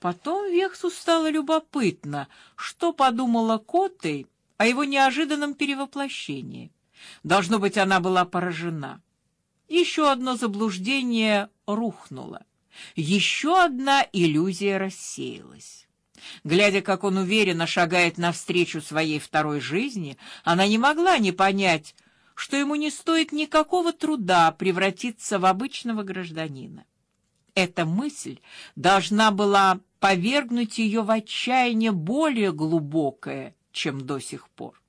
Потом Вексу стало любопытно, что подумала Котой о его неожиданном перевоплощении. Должно быть, она была поражена. Еще одно заблуждение рухнуло. Еще одна иллюзия рассеялась. Глядя, как он уверенно шагает навстречу своей второй жизни, она не могла не понять, что ему не стоит никакого труда превратиться в обычного гражданина. Эта мысль должна была повергнуть ее в отчаяние более глубокое, чем до сих пор.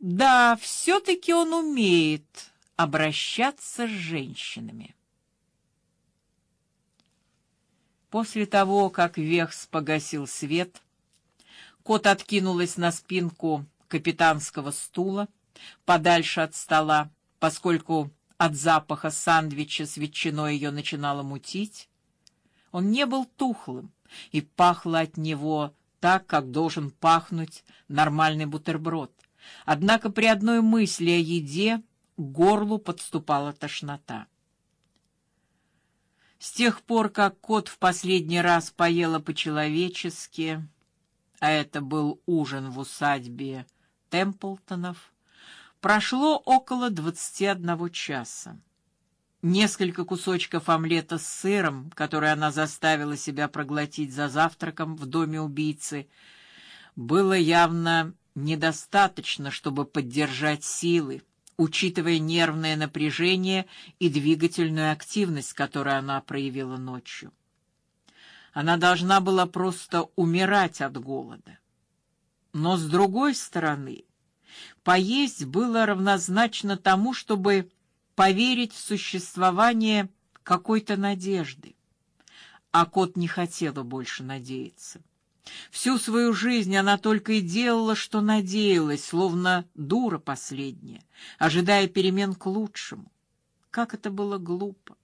Да, все таки он умеет обращаться с женщинами. После того, как Вехс погасил свет, кот откинулась на спинку капитанского стула, подальше от стола, поскольку от запаха сандвича с ветчиной ее начинало мутить. Он не был тухлым, и пахло от него так, как должен пахнуть нормальный бутерброд. Однако при одной мысли о еде к горлу подступала тошнота. С тех пор, как кот в последний раз поела по-человечески, а это был ужин в усадьбе Темплтонов, прошло около двадцати одного часа. Несколько кусочков омлета с сыром, которые она заставила себя проглотить за завтраком в доме убийцы, было явно недостаточно, чтобы поддержать силы, учитывая нервное напряжение и двигательную активность, которую она проявила ночью. Она должна была просто умирать от голода. Но с другой стороны, поесть было равнозначно тому, чтобы поверить в существование какой-то надежды. А кот не хотела больше надеяться. Всю свою жизнь она только и делала, что надеялась, словно дура последняя, ожидая перемен к лучшему. Как это было глупо!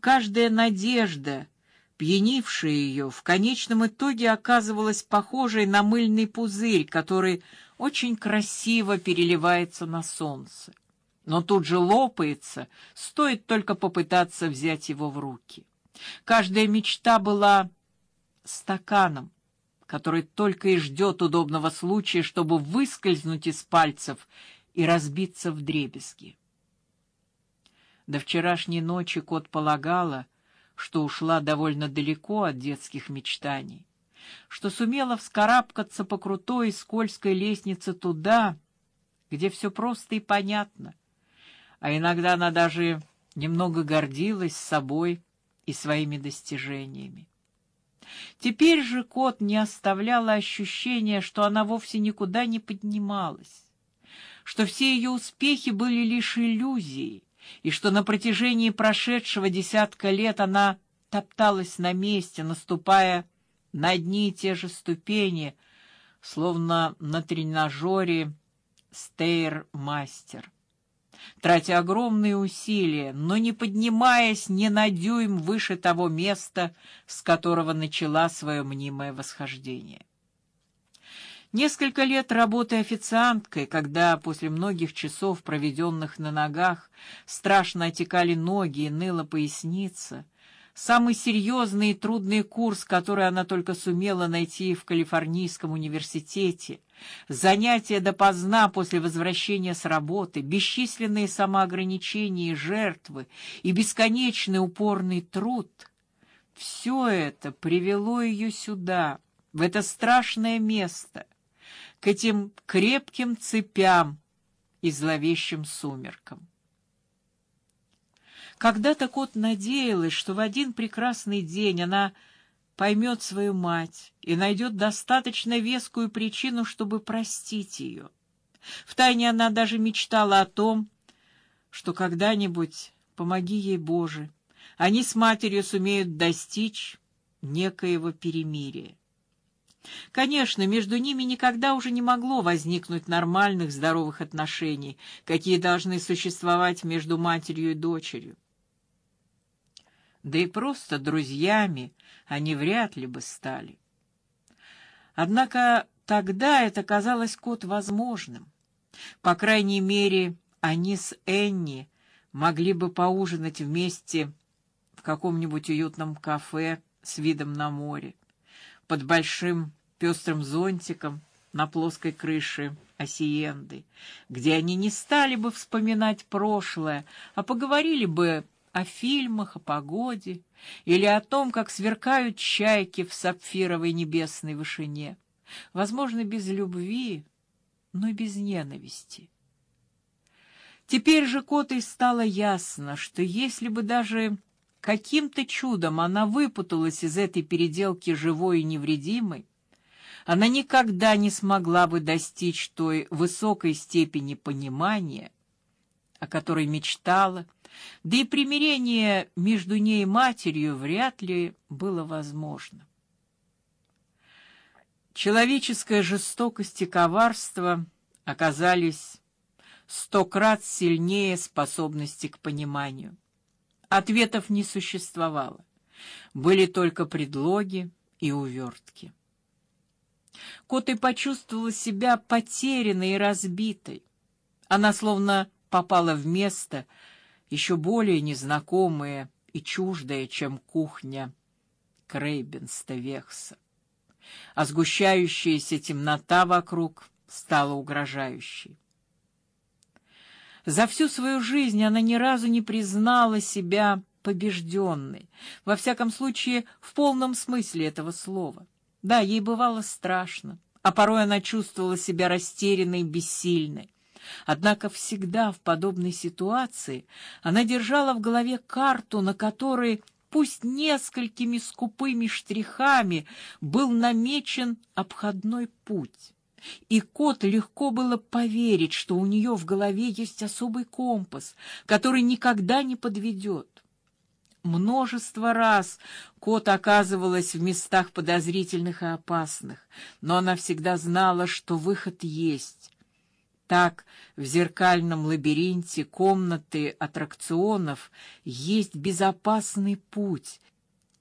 Каждая надежда, пьянившая ее, в конечном итоге оказывалась похожей на мыльный пузырь, который очень красиво переливается на солнце, но тут же лопается, стоит только попытаться взять его в руки. Каждая мечта была стаканом, который только и ждет удобного случая, чтобы выскользнуть из пальцев и разбиться вдребезги. До вчерашней ночи кот полагала, что ушла довольно далеко от детских мечтаний, что сумела вскарабкаться по крутой и скользкой лестнице туда, где все просто и понятно, а иногда она даже немного гордилась собой и своими достижениями. Теперь же кот не оставляла ощущения, что она вовсе никуда не поднималась, что все ее успехи были лишь иллюзией, и что на протяжении прошедшего десятка лет она топталась на месте, наступая на одни и те же ступени, словно на тренажере стейр-мастер тратя огромные усилия, но не поднимаясь ни на дюйм выше того места, с которого начала свое мнимое восхождение. Несколько лет работы официанткой, когда после многих часов, проведенных на ногах, страшно отекали ноги и ныла поясница, самый серьезный и трудный курс, который она только сумела найти в Калифорнийском университете, занятия допоздна после возвращения с работы, бесчисленные самоограничения и жертвы и бесконечный упорный труд — все это привело ее сюда, в это страшное место, к этим крепким цепям и зловещим сумеркам. Когда-то кот надеялась, что в один прекрасный день она поймет свою мать и найдет достаточно вескую причину, чтобы простить ее. Втайне она даже мечтала о том, что когда-нибудь, помоги ей Боже, они с матерью сумеют достичь некоего перемирия. Конечно, между ними никогда уже не могло возникнуть нормальных здоровых отношений, какие должны существовать между матерью и дочерью да и просто друзьями они вряд ли бы стали. Однако тогда это казалось кот возможным. По крайней мере, они с Энни могли бы поужинать вместе в каком-нибудь уютном кафе с видом на море, под большим пестрым зонтиком на плоской крыше осиенды, где они не стали бы вспоминать прошлое, а поговорили бы о фильмах, о погоде или о том, как сверкают чайки в сапфировой небесной вышине. Возможно, без любви, но без ненависти. Теперь же Котой стало ясно, что если бы даже каким-то чудом она выпуталась из этой переделки живой и невредимой, она никогда не смогла бы достичь той высокой степени понимания, о которой мечтала, да и примирение между ней и матерью вряд ли было возможно. Человеческая жестокость и коварство оказались сто крат сильнее способности к пониманию. Ответов не существовало. Были только предлоги и увертки. Коты почувствовала себя потерянной и разбитой. Она словно попала в место еще более незнакомое и чуждое, чем кухня Крейбенстевехса. А сгущающаяся темнота вокруг стала угрожающей. За всю свою жизнь она ни разу не признала себя побежденной, во всяком случае, в полном смысле этого слова. Да, ей бывало страшно, а порой она чувствовала себя растерянной бессильной. Однако всегда в подобной ситуации она держала в голове карту, на которой, пусть несколькими скупыми штрихами, был намечен обходной путь. И кот легко было поверить, что у нее в голове есть особый компас, который никогда не подведет. Множество раз кот оказывалась в местах подозрительных и опасных, но она всегда знала, что выход есть. Так в зеркальном лабиринте комнаты аттракционов есть безопасный путь,